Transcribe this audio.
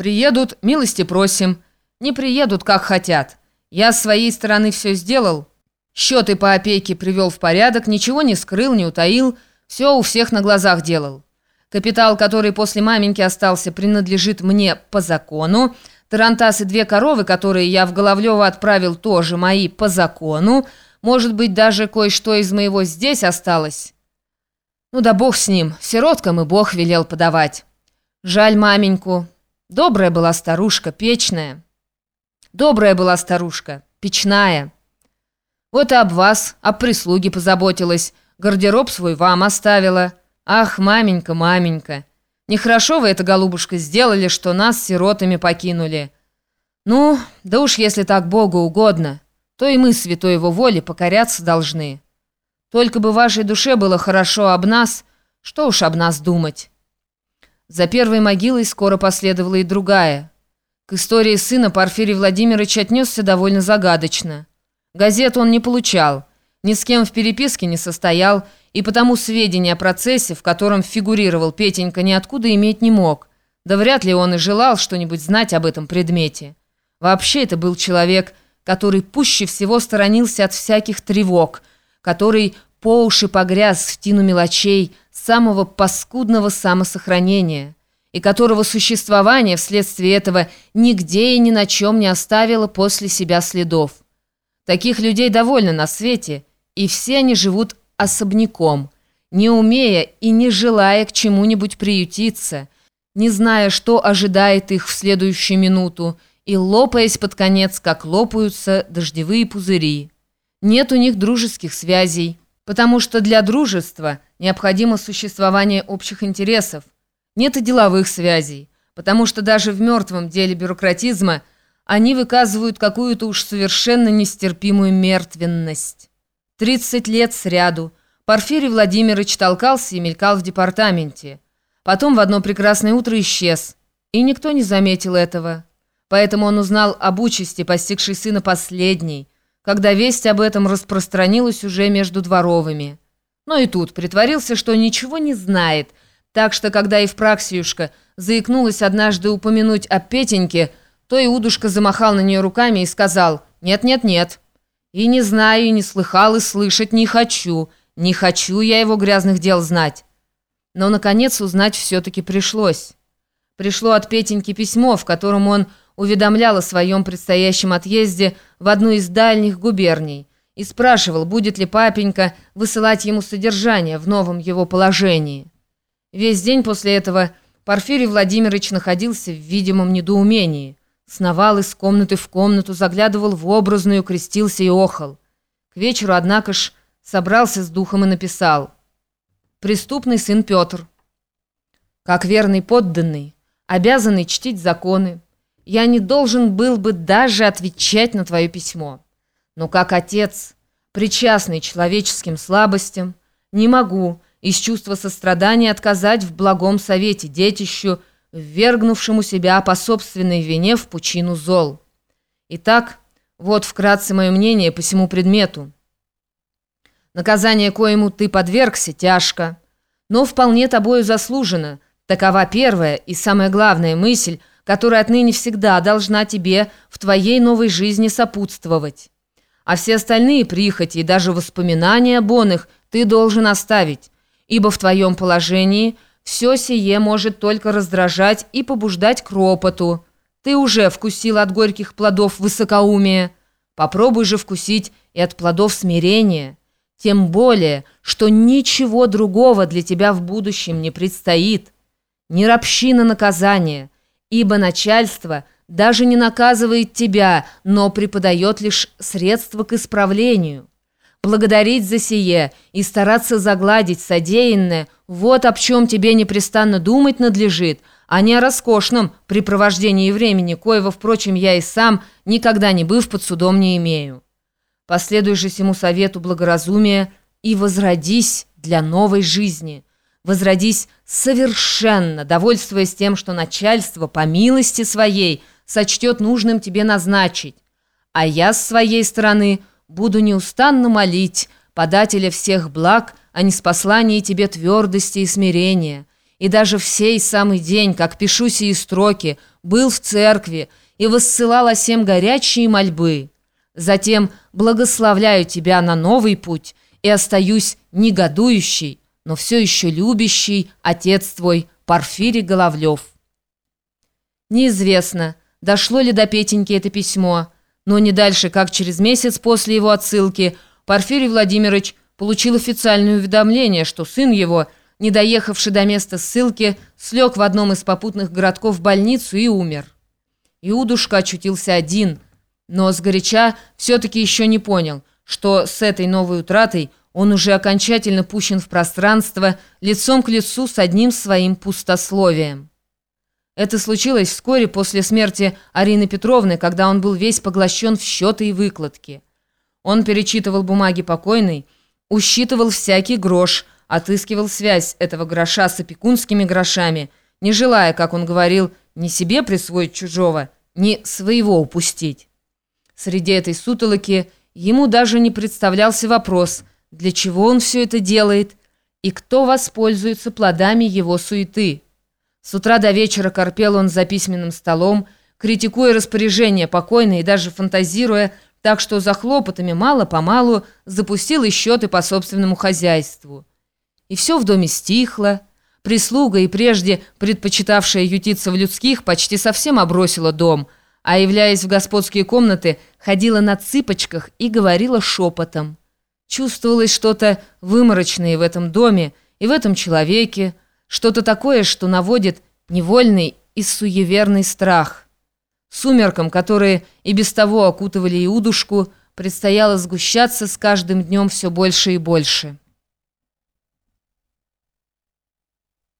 Приедут, милости просим. Не приедут, как хотят. Я с своей стороны все сделал. Счеты по опеке привел в порядок, ничего не скрыл, не утаил, все у всех на глазах делал. Капитал, который после маменьки остался, принадлежит мне по закону. Тарантас и две коровы, которые я в Головлево отправил, тоже мои по закону. Может быть, даже кое-что из моего здесь осталось. Ну да бог с ним, сироткам и бог велел подавать. Жаль маменьку. Добрая была старушка, печная. Добрая была старушка, печная. Вот и об вас, об прислуге позаботилась, гардероб свой вам оставила. Ах, маменька, маменька, нехорошо вы это, голубушка, сделали, что нас сиротами покинули. Ну, да уж если так Богу угодно, то и мы святой его воле покоряться должны. Только бы вашей душе было хорошо об нас, что уж об нас думать. За первой могилой скоро последовала и другая. К истории сына Порфирий Владимирович отнесся довольно загадочно. Газет он не получал, ни с кем в переписке не состоял, и потому сведения о процессе, в котором фигурировал Петенька, ниоткуда иметь не мог. Да вряд ли он и желал что-нибудь знать об этом предмете. Вообще это был человек, который пуще всего сторонился от всяких тревог, который по уши погряз в тину мелочей самого паскудного самосохранения, и которого существование вследствие этого нигде и ни на чем не оставило после себя следов. Таких людей довольно на свете, и все они живут особняком, не умея и не желая к чему-нибудь приютиться, не зная, что ожидает их в следующую минуту, и лопаясь под конец, как лопаются дождевые пузыри. Нет у них дружеских связей, потому что для дружества необходимо существование общих интересов. Нет и деловых связей, потому что даже в мертвом деле бюрократизма они выказывают какую-то уж совершенно нестерпимую мертвенность. 30 лет сряду Порфирий Владимирович толкался и мелькал в департаменте. Потом в одно прекрасное утро исчез, и никто не заметил этого. Поэтому он узнал об участи, постигшей сына последней, когда весть об этом распространилась уже между дворовыми. Но и тут притворился, что ничего не знает, так что, когда Евпраксиюшка заикнулась однажды упомянуть о Петеньке, то Иудушка замахал на нее руками и сказал «Нет-нет-нет». «И не знаю, и не слыхал, и слышать не хочу. Не хочу я его грязных дел знать». Но, наконец, узнать все-таки пришлось. Пришло от Петеньки письмо, в котором он уведомлял о своем предстоящем отъезде в одну из дальних губерний и спрашивал, будет ли папенька высылать ему содержание в новом его положении. Весь день после этого Порфирий Владимирович находился в видимом недоумении. Сновал из комнаты в комнату, заглядывал в образную, крестился и охал. К вечеру, однако ж, собрался с духом и написал «Преступный сын Петр, как верный подданный, обязанный чтить законы, я не должен был бы даже отвечать на твое письмо. Но как отец, причастный человеческим слабостям, не могу из чувства сострадания отказать в благом совете детищу, ввергнувшему себя по собственной вине в пучину зол. Итак, вот вкратце мое мнение по всему предмету. Наказание, коему ты подвергся, тяжко, но вполне тобою заслужено. Такова первая и самая главная мысль, которая отныне всегда должна тебе в твоей новой жизни сопутствовать. А все остальные прихоти и даже воспоминания об оных ты должен оставить, ибо в твоем положении все сие может только раздражать и побуждать к ропоту. Ты уже вкусил от горьких плодов высокоумия, попробуй же вкусить и от плодов смирения. Тем более, что ничего другого для тебя в будущем не предстоит. Ни ропщина наказания – ибо начальство даже не наказывает тебя, но преподает лишь средства к исправлению. Благодарить за сие и стараться загладить содеянное – вот об чем тебе непрестанно думать надлежит, а не о роскошном препровождении времени, коего, впрочем, я и сам, никогда не быв под судом, не имею. Последуй же сему совету благоразумия и возродись для новой жизни – возродись совершенно, довольствуясь тем, что начальство по милости своей сочтет нужным тебе назначить. А я с своей стороны буду неустанно молить подателя всех благ о неспослании тебе твердости и смирения, и даже в сей самый день, как пишу сии строки, был в церкви и воссылал о горячие мольбы. Затем благословляю тебя на новый путь и остаюсь негодующий, но все еще любящий отец твой Порфирий Головлев. Неизвестно, дошло ли до Петеньки это письмо, но не дальше, как через месяц после его отсылки, Порфирий Владимирович получил официальное уведомление, что сын его – не доехавший до места ссылки, слег в одном из попутных городков в больницу и умер. Иудушка очутился один, но сгоряча все-таки еще не понял, что с этой новой утратой он уже окончательно пущен в пространство лицом к лицу с одним своим пустословием. Это случилось вскоре после смерти Арины Петровны, когда он был весь поглощен в счеты и выкладки. Он перечитывал бумаги покойной, усчитывал всякий грош – отыскивал связь этого гроша с опекунскими грошами, не желая, как он говорил, ни себе присвоить чужого, ни своего упустить. Среди этой сутолоки ему даже не представлялся вопрос, для чего он все это делает и кто воспользуется плодами его суеты. С утра до вечера корпел он за письменным столом, критикуя распоряжение покойной и даже фантазируя, так что за хлопотами мало-помалу запустил и счеты по собственному хозяйству. И все в доме стихло. Прислуга, и прежде предпочитавшая ютиться в людских, почти совсем обросила дом, а, являясь в господские комнаты, ходила на цыпочках и говорила шепотом. Чувствовалось что-то выморочное в этом доме и в этом человеке, что-то такое, что наводит невольный и суеверный страх. Сумеркам, которые и без того окутывали Иудушку, предстояло сгущаться с каждым днем все больше и больше.